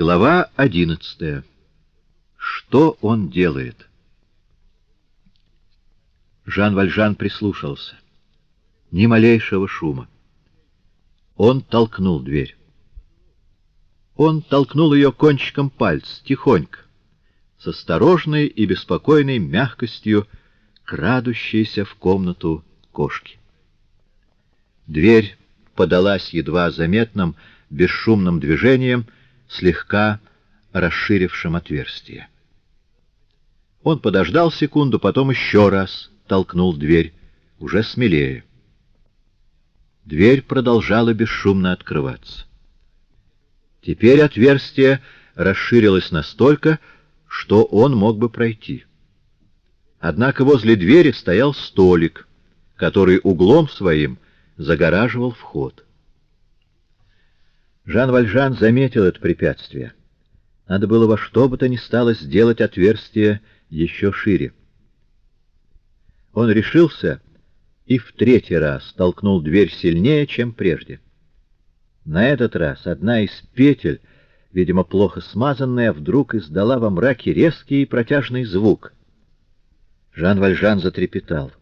Глава одиннадцатая. Что он делает? Жан Вальжан прислушался. Ни малейшего шума. Он толкнул дверь. Он толкнул ее кончиком пальца, тихонько, с осторожной и беспокойной мягкостью, крадущейся в комнату кошки. Дверь подалась едва заметным, бесшумным движением — слегка расширившим отверстие. Он подождал секунду, потом еще раз толкнул дверь, уже смелее. Дверь продолжала бесшумно открываться. Теперь отверстие расширилось настолько, что он мог бы пройти. Однако возле двери стоял столик, который углом своим загораживал вход. Жан Вальжан заметил это препятствие. Надо было во что бы то ни стало сделать отверстие еще шире. Он решился и в третий раз толкнул дверь сильнее, чем прежде. На этот раз одна из петель, видимо, плохо смазанная, вдруг издала во мраке резкий и протяжный звук. Жан Вальжан затрепетал.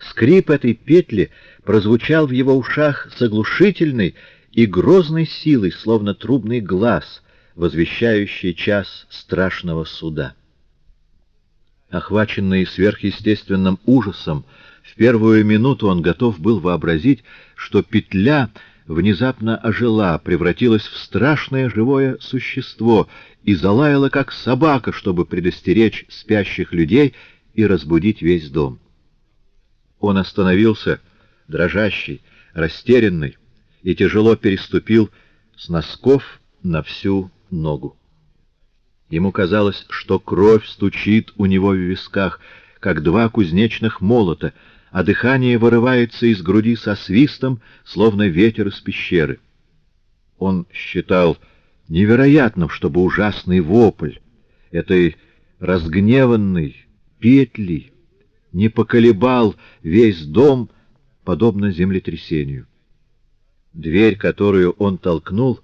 Скрип этой петли прозвучал в его ушах с оглушительной и грозной силой, словно трубный глаз, возвещающий час страшного суда. Охваченный сверхъестественным ужасом, в первую минуту он готов был вообразить, что петля внезапно ожила, превратилась в страшное живое существо и залаяла, как собака, чтобы предостеречь спящих людей и разбудить весь дом. Он остановился, дрожащий, растерянный, и тяжело переступил с носков на всю ногу. Ему казалось, что кровь стучит у него в висках, как два кузнечных молота, а дыхание вырывается из груди со свистом, словно ветер из пещеры. Он считал невероятным, чтобы ужасный вопль этой разгневанной петли не поколебал весь дом, подобно землетрясению. Дверь, которую он толкнул,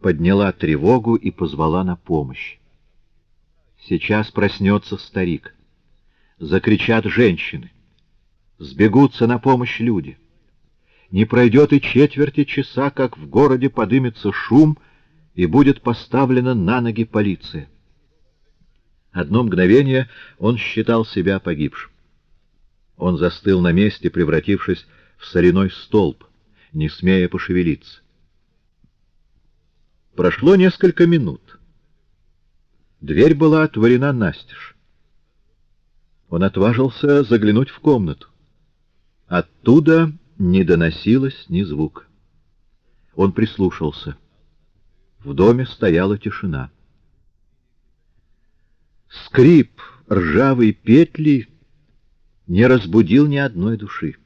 подняла тревогу и позвала на помощь. Сейчас проснется старик. Закричат женщины. Сбегутся на помощь люди. Не пройдет и четверти часа, как в городе подымется шум и будет поставлена на ноги полиция. Одно мгновение он считал себя погибшим. Он застыл на месте, превратившись в соляной столб не смея пошевелиться. Прошло несколько минут. Дверь была отворена настежь. Он отважился заглянуть в комнату. Оттуда не доносилось ни звука. Он прислушался. В доме стояла тишина. Скрип ржавой петли не разбудил ни одной души.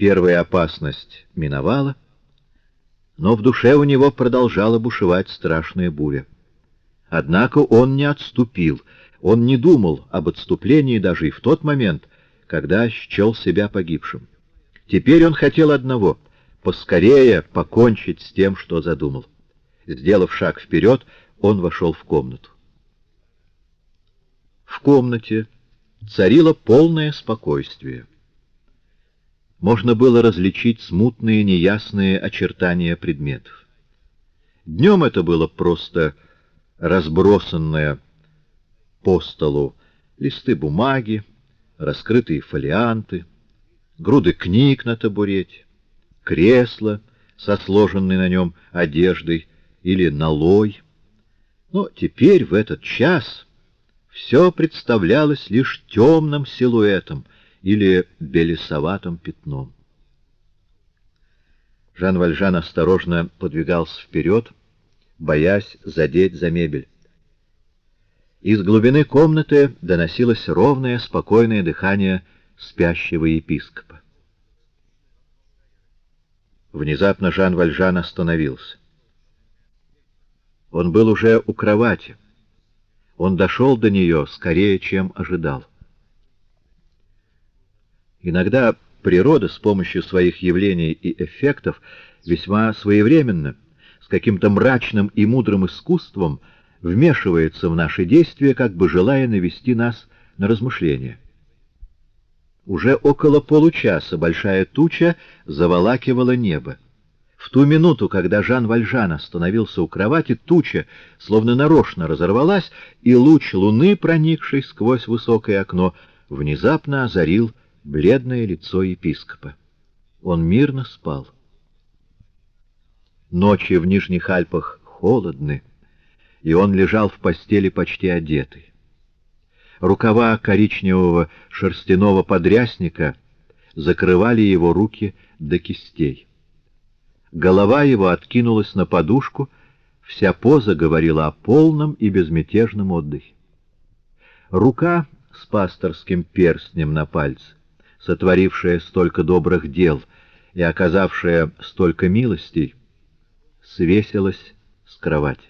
Первая опасность миновала, но в душе у него продолжала бушевать страшная буря. Однако он не отступил, он не думал об отступлении даже и в тот момент, когда счел себя погибшим. Теперь он хотел одного — поскорее покончить с тем, что задумал. Сделав шаг вперед, он вошел в комнату. В комнате царило полное спокойствие можно было различить смутные неясные очертания предметов. Днем это было просто разбросанное по столу листы бумаги, раскрытые фолианты, груды книг на табурете, кресло со сложенной на нем одеждой или налой. Но теперь, в этот час, все представлялось лишь темным силуэтом — или белесоватым пятном. Жан Вальжан осторожно подвигался вперед, боясь задеть за мебель. Из глубины комнаты доносилось ровное, спокойное дыхание спящего епископа. Внезапно Жан Вальжан остановился. Он был уже у кровати. Он дошел до нее скорее, чем ожидал. Иногда природа с помощью своих явлений и эффектов весьма своевременно, каким-то мрачным и мудрым искусством вмешивается в наши действия, как бы желая навести нас на размышления. Уже около получаса большая туча заволакивала небо. В ту минуту, когда Жан Вальжан остановился у кровати, туча, словно нарочно разорвалась, и луч луны, проникший сквозь высокое окно, внезапно озарил бледное лицо епископа. Он мирно спал. Ночи в Нижних Альпах холодны, и он лежал в постели почти одетый. Рукава коричневого шерстяного подрясника закрывали его руки до кистей. Голова его откинулась на подушку, вся поза говорила о полном и безмятежном отдыхе. Рука с пасторским перстнем на пальце, сотворившая столько добрых дел и оказавшая столько милостей, свесилась с кровати.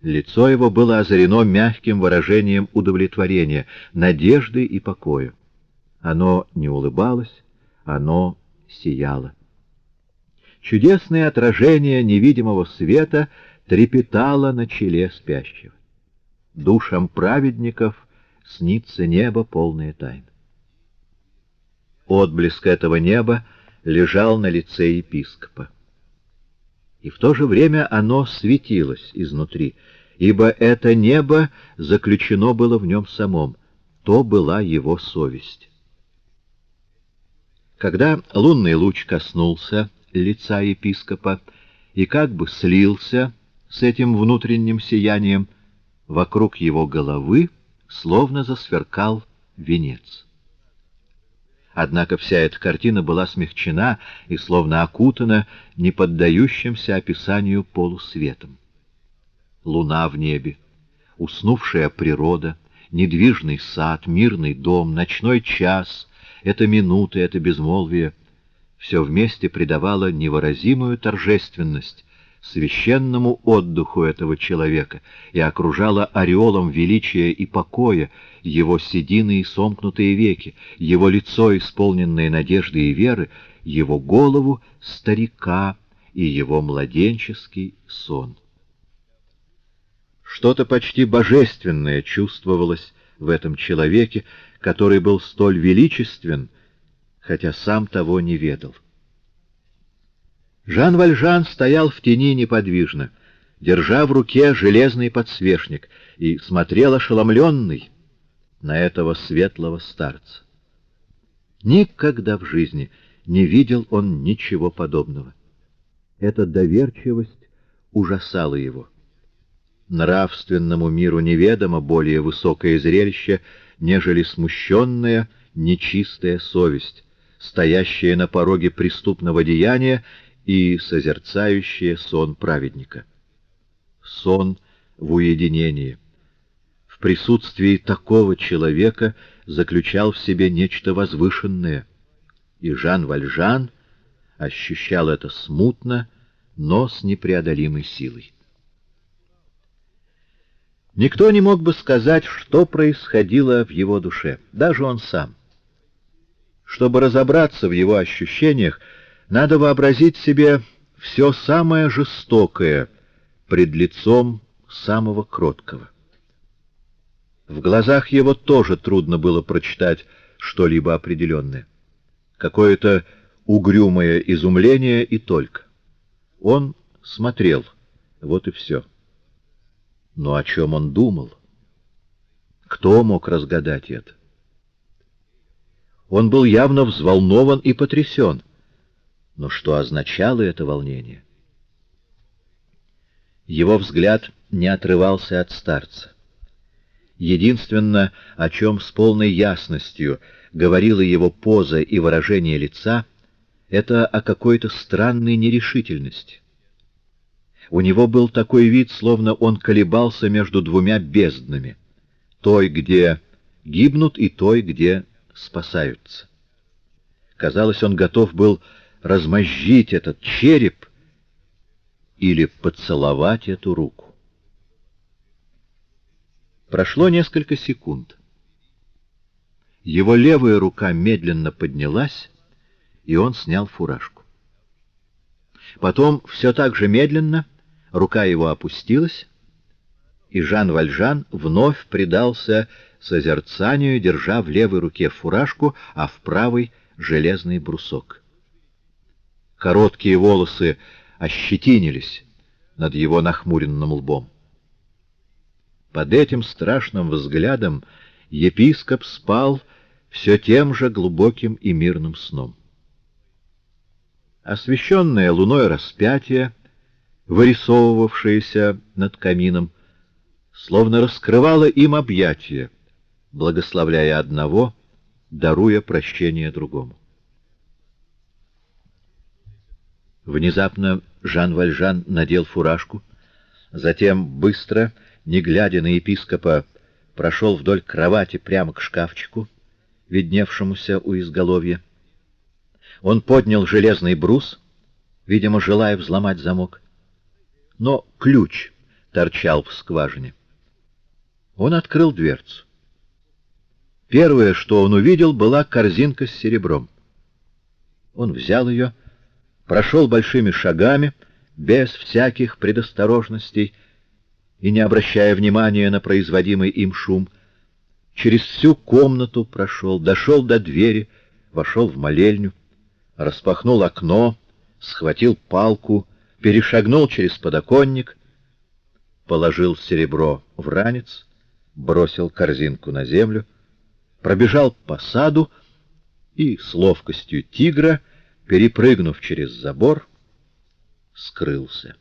Лицо его было озарено мягким выражением удовлетворения, надежды и покоя. Оно не улыбалось, оно сияло. Чудесное отражение невидимого света трепетало на челе спящего. Душам праведников снится небо, полное тайн. Отблеск этого неба лежал на лице епископа. И в то же время оно светилось изнутри, ибо это небо заключено было в нем самом, то была его совесть. Когда лунный луч коснулся лица епископа и как бы слился с этим внутренним сиянием, вокруг его головы словно засверкал венец. Однако вся эта картина была смягчена и словно окутана неподдающимся описанию полусветом. Луна в небе, уснувшая природа, недвижный сад, мирный дом, ночной час, это минуты, это безмолвие — все вместе придавало невыразимую торжественность священному отдыху этого человека и окружало ореолом величия и покоя его седины и сомкнутые веки, его лицо, исполненное надежды и веры, его голову старика и его младенческий сон. Что-то почти божественное чувствовалось в этом человеке, который был столь величествен, хотя сам того не ведал. Жан Вальжан стоял в тени неподвижно, держа в руке железный подсвечник, и смотрел ошеломленный на этого светлого старца. Никогда в жизни не видел он ничего подобного. Эта доверчивость ужасала его. Нравственному миру неведомо более высокое зрелище, нежели смущенная, нечистая совесть, стоящее на пороге преступного деяния и созерцающее сон праведника. Сон в уединении. В присутствии такого человека заключал в себе нечто возвышенное, и Жан Вальжан ощущал это смутно, но с непреодолимой силой. Никто не мог бы сказать, что происходило в его душе, даже он сам. Чтобы разобраться в его ощущениях, надо вообразить себе все самое жестокое пред лицом самого кроткого. В глазах его тоже трудно было прочитать что-либо определенное. Какое-то угрюмое изумление и только. Он смотрел, вот и все. Но о чем он думал? Кто мог разгадать это? Он был явно взволнован и потрясен. Но что означало это волнение? Его взгляд не отрывался от старца. Единственное, о чем с полной ясностью говорила его поза и выражение лица, это о какой-то странной нерешительности. У него был такой вид, словно он колебался между двумя безднами, той, где гибнут, и той, где спасаются. Казалось, он готов был размозжить этот череп или поцеловать эту руку. Прошло несколько секунд. Его левая рука медленно поднялась, и он снял фуражку. Потом все так же медленно рука его опустилась, и Жан Вальжан вновь предался созерцанию, держа в левой руке фуражку, а в правой — железный брусок. Короткие волосы ощетинились над его нахмуренным лбом. Под этим страшным взглядом епископ спал все тем же глубоким и мирным сном. Освещенное луной распятие, вырисовывавшееся над камином, словно раскрывало им объятия, благословляя одного, даруя прощение другому. Внезапно Жан Вальжан надел фуражку, затем быстро, не глядя на епископа, прошел вдоль кровати прямо к шкафчику, видневшемуся у изголовья. Он поднял железный брус, видимо, желая взломать замок. Но ключ торчал в скважине. Он открыл дверцу. Первое, что он увидел, была корзинка с серебром. Он взял ее, прошел большими шагами, без всяких предосторожностей и не обращая внимания на производимый им шум, через всю комнату прошел, дошел до двери, вошел в молельню, распахнул окно, схватил палку, перешагнул через подоконник, положил серебро в ранец, бросил корзинку на землю, пробежал по саду и с ловкостью тигра перепрыгнув через забор, скрылся.